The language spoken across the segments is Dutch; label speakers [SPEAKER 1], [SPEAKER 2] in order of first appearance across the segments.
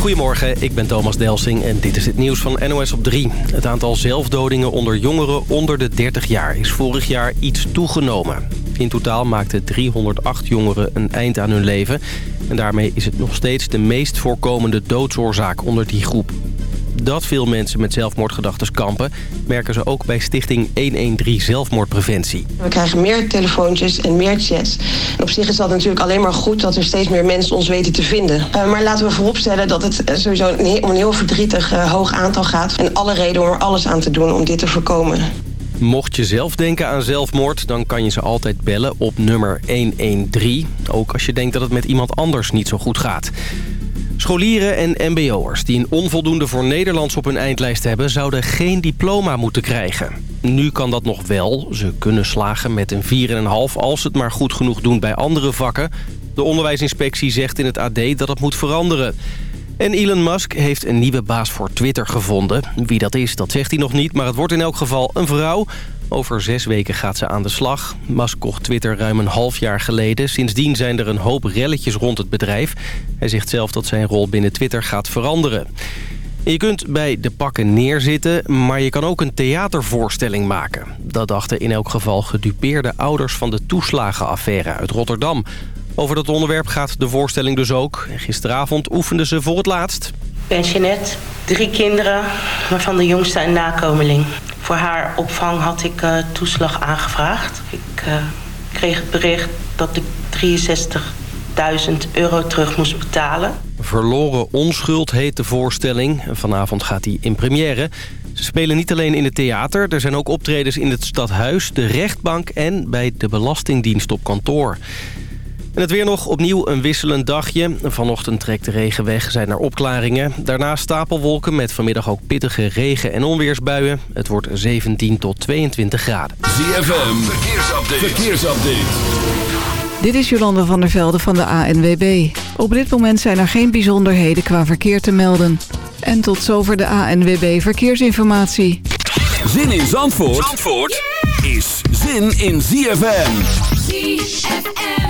[SPEAKER 1] Goedemorgen, ik ben Thomas Delsing en dit is het nieuws van NOS op 3. Het aantal zelfdodingen onder jongeren onder de 30 jaar is vorig jaar iets toegenomen. In totaal maakten 308 jongeren een eind aan hun leven. En daarmee is het nog steeds de meest voorkomende doodsoorzaak onder die groep dat veel mensen met zelfmoordgedachten kampen... merken ze ook bij stichting 113 Zelfmoordpreventie.
[SPEAKER 2] We krijgen meer telefoontjes en meer chats. En op zich is dat natuurlijk alleen maar goed dat er steeds meer mensen ons weten te vinden. Uh, maar laten we vooropstellen dat het eh, sowieso een om een heel verdrietig uh, hoog aantal gaat. En alle reden om er alles aan te doen om dit te voorkomen.
[SPEAKER 1] Mocht je zelf denken aan zelfmoord, dan kan je ze altijd bellen op nummer 113. Ook als je denkt dat het met iemand anders niet zo goed gaat. Scholieren en mbo'ers die een onvoldoende voor Nederlands op hun eindlijst hebben... zouden geen diploma moeten krijgen. Nu kan dat nog wel. Ze kunnen slagen met een 4,5 als ze het maar goed genoeg doen bij andere vakken. De onderwijsinspectie zegt in het AD dat het moet veranderen. En Elon Musk heeft een nieuwe baas voor Twitter gevonden. Wie dat is, dat zegt hij nog niet, maar het wordt in elk geval een vrouw... Over zes weken gaat ze aan de slag. Musk kocht Twitter ruim een half jaar geleden. Sindsdien zijn er een hoop relletjes rond het bedrijf. Hij zegt zelf dat zijn rol binnen Twitter gaat veranderen. Je kunt bij de pakken neerzitten, maar je kan ook een theatervoorstelling maken. Dat dachten in elk geval gedupeerde ouders van de toeslagenaffaire uit Rotterdam. Over dat onderwerp gaat de voorstelling dus ook. Gisteravond oefenden ze voor het laatst.
[SPEAKER 3] Pensionet, drie kinderen, waarvan de jongste een nakomeling. Voor haar opvang had ik uh, toeslag aangevraagd. Ik uh, kreeg het bericht dat ik 63.000 euro terug moest betalen.
[SPEAKER 1] Verloren onschuld heet de voorstelling. Vanavond gaat die in première. Ze spelen niet alleen in het theater. Er zijn ook optredens in het stadhuis, de rechtbank en bij de Belastingdienst op kantoor. En het weer nog opnieuw een wisselend dagje. Vanochtend trekt de regen weg, zijn er opklaringen. Daarna stapelwolken met vanmiddag ook pittige regen- en onweersbuien. Het wordt 17 tot 22 graden.
[SPEAKER 4] ZFM, verkeersupdate. verkeersupdate.
[SPEAKER 5] Dit is Jolande van der Velde van de ANWB. Op dit moment zijn er geen bijzonderheden qua verkeer te melden. En tot zover de ANWB Verkeersinformatie.
[SPEAKER 4] Zin in Zandvoort, Zandvoort is zin in ZFM.
[SPEAKER 6] ZFM.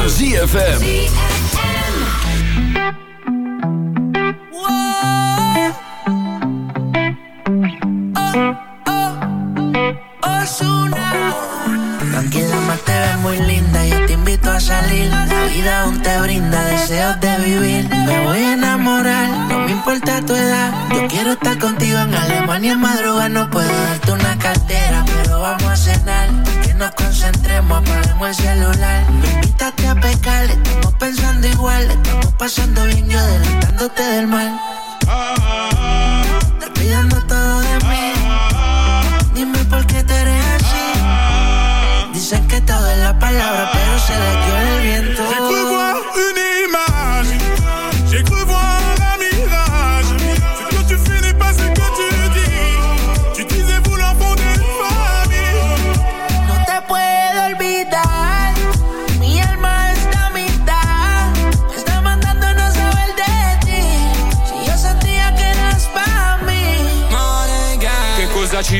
[SPEAKER 4] van ZFM.
[SPEAKER 7] Tranquila, más te ves muy linda. Yo te invito a salir. La vida aún te brinda deseos de vivir. Me voy a enamorar, no me importa tu edad. Yo quiero estar contigo en Alemania en madrugada. No puedo darte una cartera, pero vamos a cenar. Que nos concentremos, apagamos el celular. A pecar, estamos pensando igual, estamos pasando bien yo adelantándote del mal.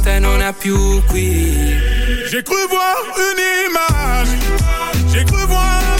[SPEAKER 8] Una chiamata e non è più.
[SPEAKER 9] J'ai cru voir une image, j'ai cru voir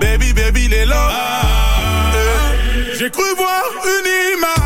[SPEAKER 9] Baby, baby, il J'ai cru voir une image.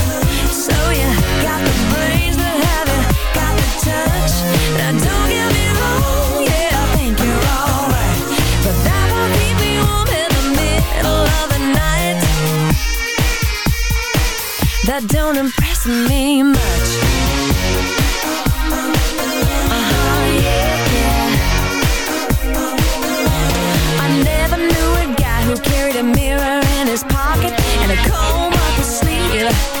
[SPEAKER 6] Mirror in his pocket and a comb up his sleeve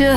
[SPEAKER 10] to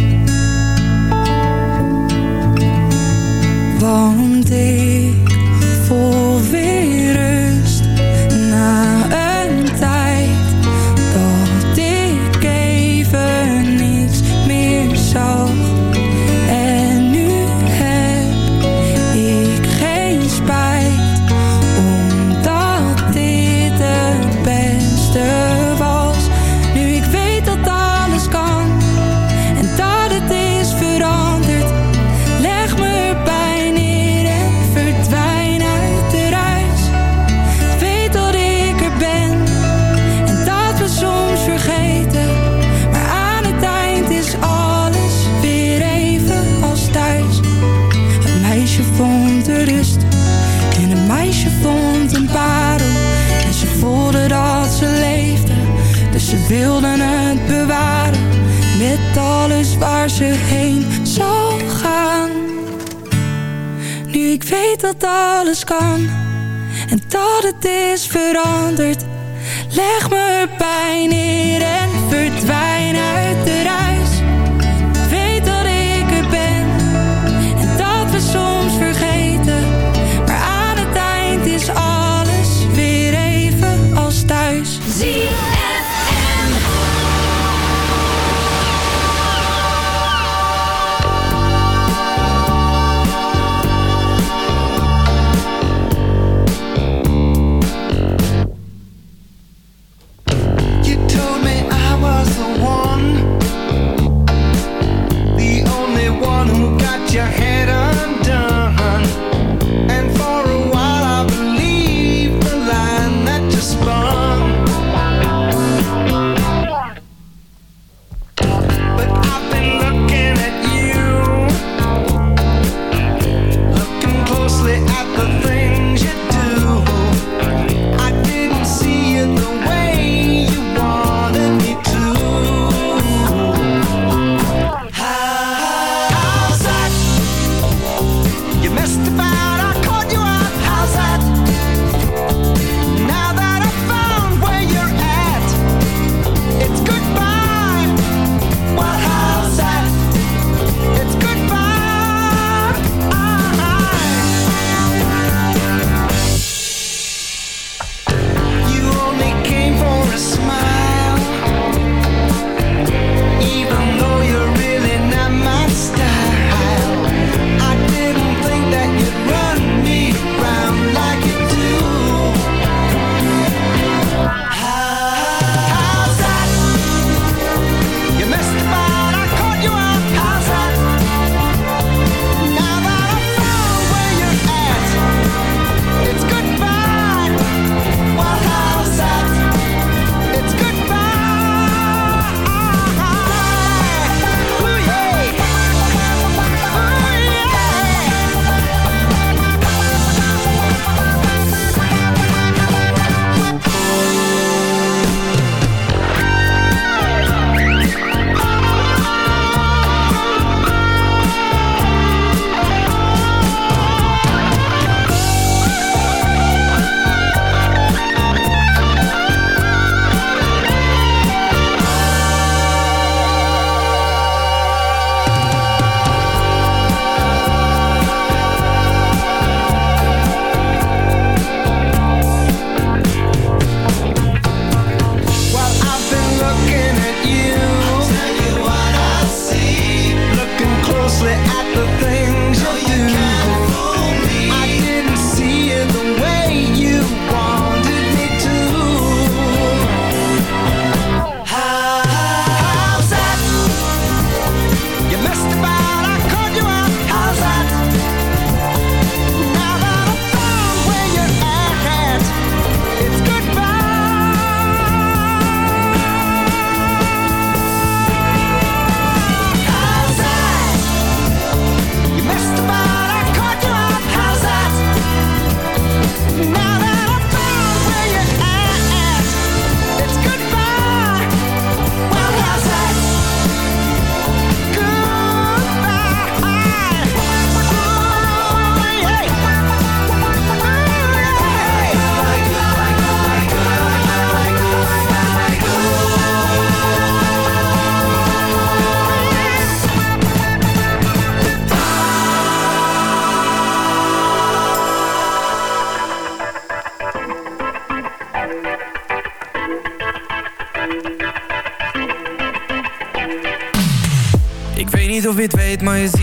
[SPEAKER 11] waarom dit voor weer. dat alles kan en dat het is veranderd. Leg me pijn neer en verdwijn.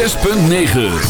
[SPEAKER 4] 6.9